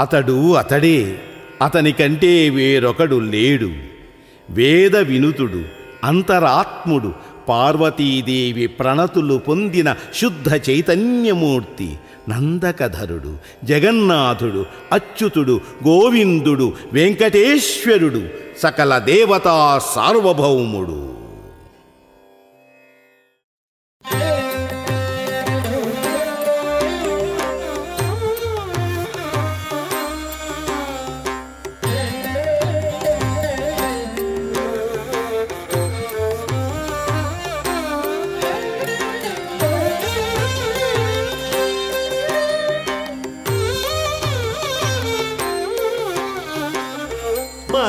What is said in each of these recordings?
అతడు అతడే అతని కంటే వేరొకడు లేడు. వేద వినుతుడు అంతరాత్ముడు పార్వతీదేవి ప్రణతులు పొందిన శుద్ధ చైతన్యమూర్తి నందకధరుడు జగన్నాథుడు అచ్యుతుడు గోవిందుడు వెంకటేశ్వరుడు సకల దేవతా సార్వభౌముడు.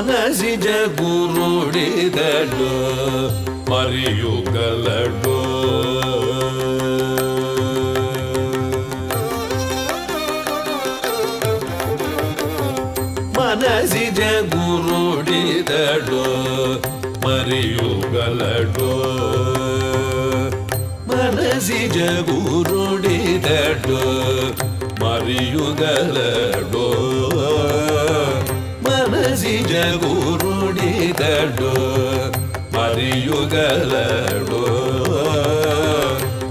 ಮಾನಸಿಜ ಗುರುಡಿದಳು ಮರಿಯುಗಲಡು ಮಾನಸಿಜ ಗುರುಡಿದಳು ಮರಿಯುಗಲಡು ಮಾನಸಿಜ ಗುರುಡಿದಳು ಮರಿಯುಗಲಡೋ ನಿಜ ಗುರುಡಿದಡು ಮರಿಯುಗಲಡು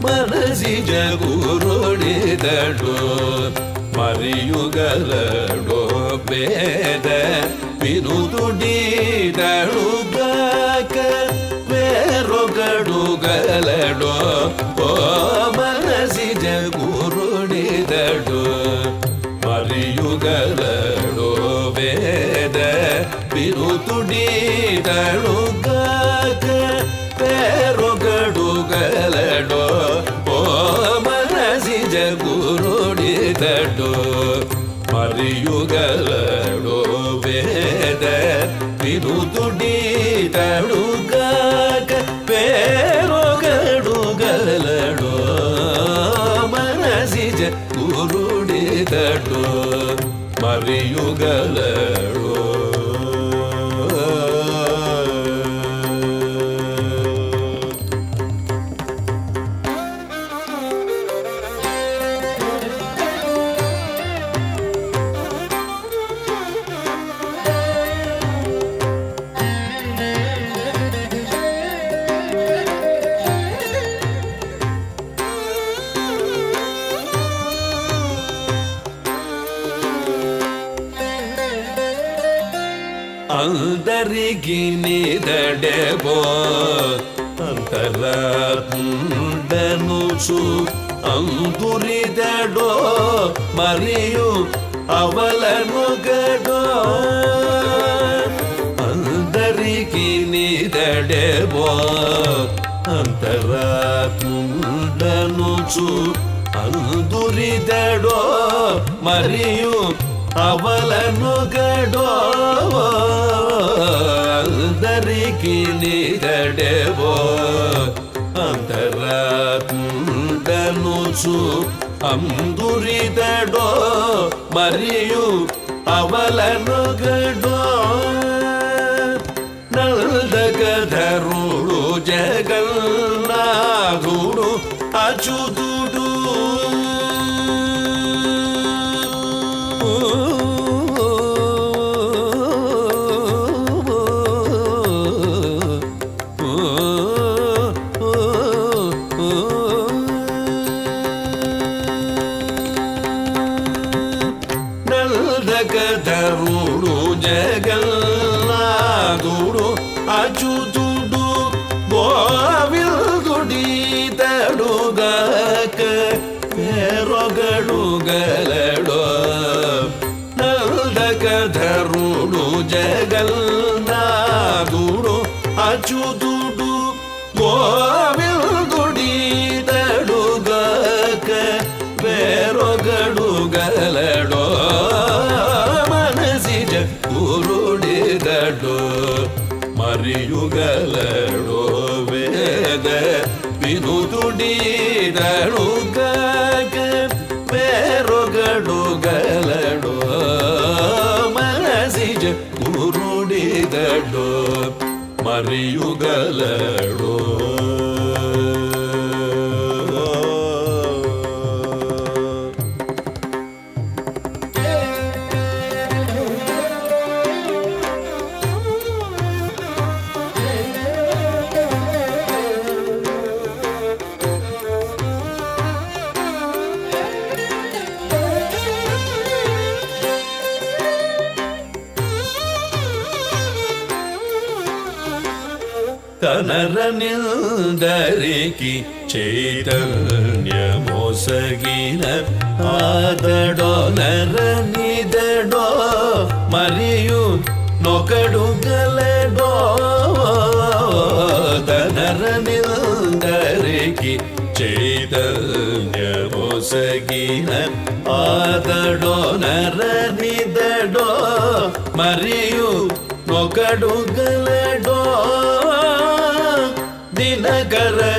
ಮನಸಿ ಜಗುರುಡಿದಡು ಮರಿಯುಗಲಡು ಬೇದ ಬಿರುದುಡಿದಳು ಗಾಕ ಬೇರುಗಡುಗಲಡು ಓ ಮನಸಿ ಜಗುರುಡಿದಡು ಮರಿಯುಗಲ ಮನಸೊಳಗಳುಗಗೆ ತೇರೊಗಡುಗಲಡೋ ಓ ಮನಸಿ ಜಗುರುಡಿದಡೋ ಮರಿಯುಗಲಡೋ ವೇದ ಬಿರುದುಡಿ అందరికి నిదడెబో అంతరాత్ముడనుచు అందురిదడో మరియు అవలను గడో. అందరికి నిదడెబో అంతరాత్ముడనుచు అందురిదడో మరియు అవలను అవలనుగడో అందరికి నిగడేవో అంతరాత్ముడనుచు అందురిదడో మరియు అవలను గడో ಜಗಲ್ನಾಗುಡು ಅಚುದುಡು ಗೋವಿಲ್ ಗುಡಿದಡುಗಕ ಬೇರೊಗಡು ಗಲಡೋ ಮನಸಿಜ ಉರುಡಿದಡು ಮರಿಯುಗಲಡೋ ವೇದ ಬಿದುದುಡಿದಳುಗ galero, Maria galero. नारी चेदन्यमसगीन आदडो न रनि दडो मरिय न लेडो धनरी चेद न्यमोसगिन आदडो न रनि दडो मरिय न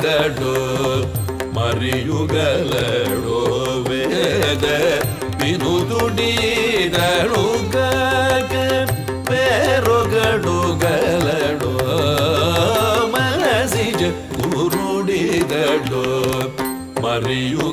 डो मरिय ವೇದ. वेद विडुग पेरो गडो गलडोज गुरु गडो मरियलडो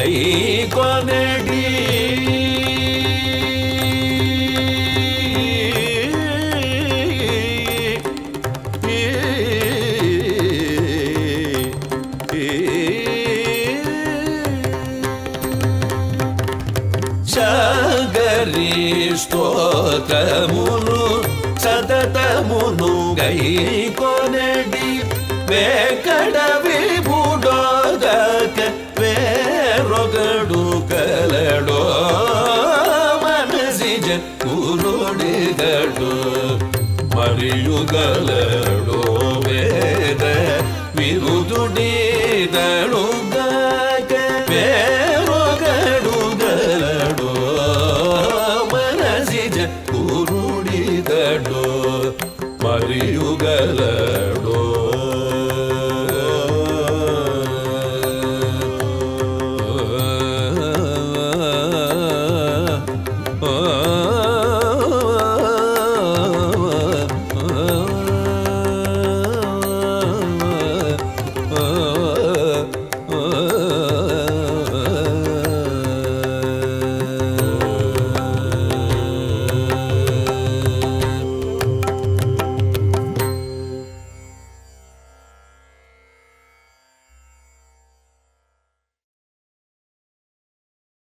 దై కొనడి స్తోత్రమును సతతమును గై కొనడి వేకడవి ತಿಳುಗಲಡೋ ವೇದ ವಿರುದುಡೇದಳುಗ